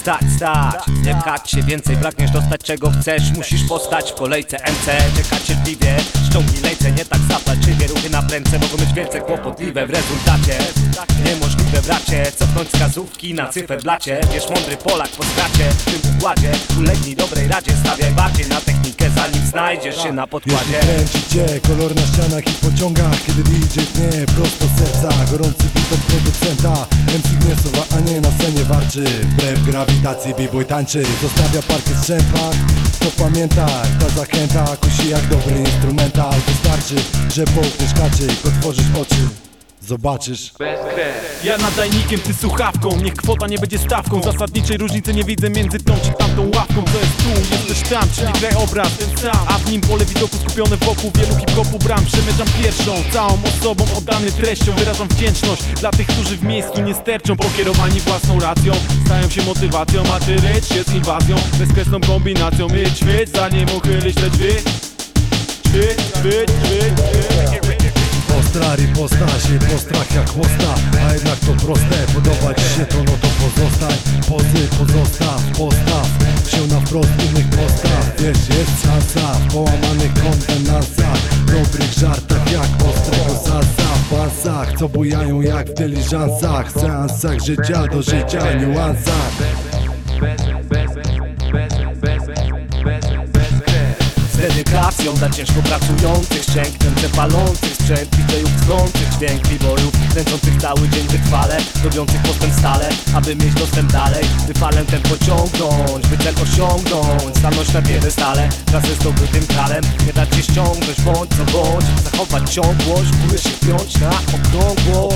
stać, stać. Nie pchać się więcej, pragniesz dostać czego chcesz. Musisz postać w kolejce MC Czekać cierpliwie, ściągnij lejce Nie tak zapalczywie, ruchy na prędce Mogą być wielce kłopotliwe w rezultacie. Niemożliwe bracie, cofnąć wskazówki na cyferblacie. Wiesz mądry Polak po stracie w tym układzie Ulegnij dobrej radzie, stawiaj znajdziesz się na podkładzie. Jeśli kręci cię kolor na ścianach i pociągach Kiedy DJ tnie prosto serca Gorący bit od producenta MC Gniesowa, a nie na scenie warczy. Wbrew grawitacji b-boy tańczy Zostawia parkiet w strzępach. To pamiętaj, ta zachęta Kusi jak dobry instrumental. Wystarczy, że połkniesz kaczyk Otworzysz oczy Zobaczysz. Ja nadajnikiem, ty słuchawką. Niech kwota nie będzie stawką. Zasadniczej różnicy nie widzę między tą czy tamtą ławką Co jest tu, jesteś tam, czyli krajobraz ten sam A w nim pole widoku skupione wokół wielu hip-hopu bram. Przemierzam pierwszą, całą osobą oddany treścią. Wyrażam wdzięczność dla tych, którzy w miejscu nie sterczą Pokierowani własną racją Stają się motywacją, a ty rycz jest inwazją. Bezkresną kombinacją, myć, świeć Zanim uchylić te drzwi Drzwi, drzwi, drzwi, drzwi Ostra riposta się po strach jak chłosta. A jednak to proste, podoba ci się to no to pozostań Pozy pozostaw, wprost innych postaw. Wiesz jest szansa w połamanych kontenansach Dobrych żartach jak ostrego sasa W basach, co bujają jak w dyliżansach. Seansach życia do życia, niuansach. Z dedykacją dla ciężko pracujących Szczęknem przepalących sprzęt DJ-ów chcących Dźwięk b-boyów kręcących cały dzień wytrwale Robiących postęp stale, aby mieć dostęp dalej By falem ten pociągnąć, by cel osiągnąć. Stanąć na wiele stale, wraz ze zdobytym kralem Nie dać się ściągnąć, bądź co bądź Zachować ciągłość, góry się piąć na okrągło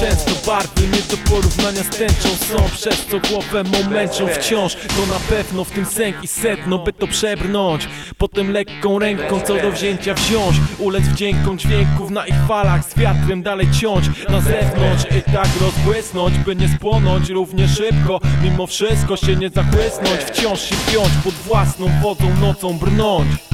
Często barwy nie do porównania z tęczą są Przez co głowę momenczą wciąż. To na pewno w tym sęk i sedno by to przebrnąć. Potem lekką ręką co do wzięcia wziąć. Ulec wdziękom dźwięków na ich falach Z wiatrem dalej ciąć. Na zewnątrz I tak rozbłysnąć by nie spłonąć równie szybko. Mimo wszystko się nie zachłysnąć Wciąż się piąć pod własną wodą nocą brnąć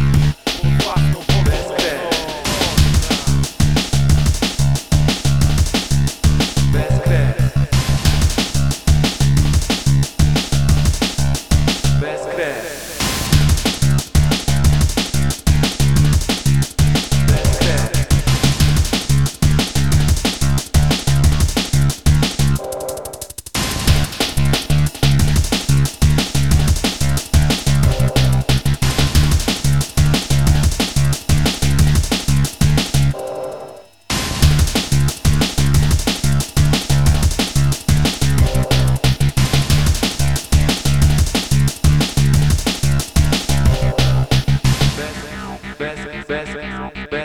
Bye.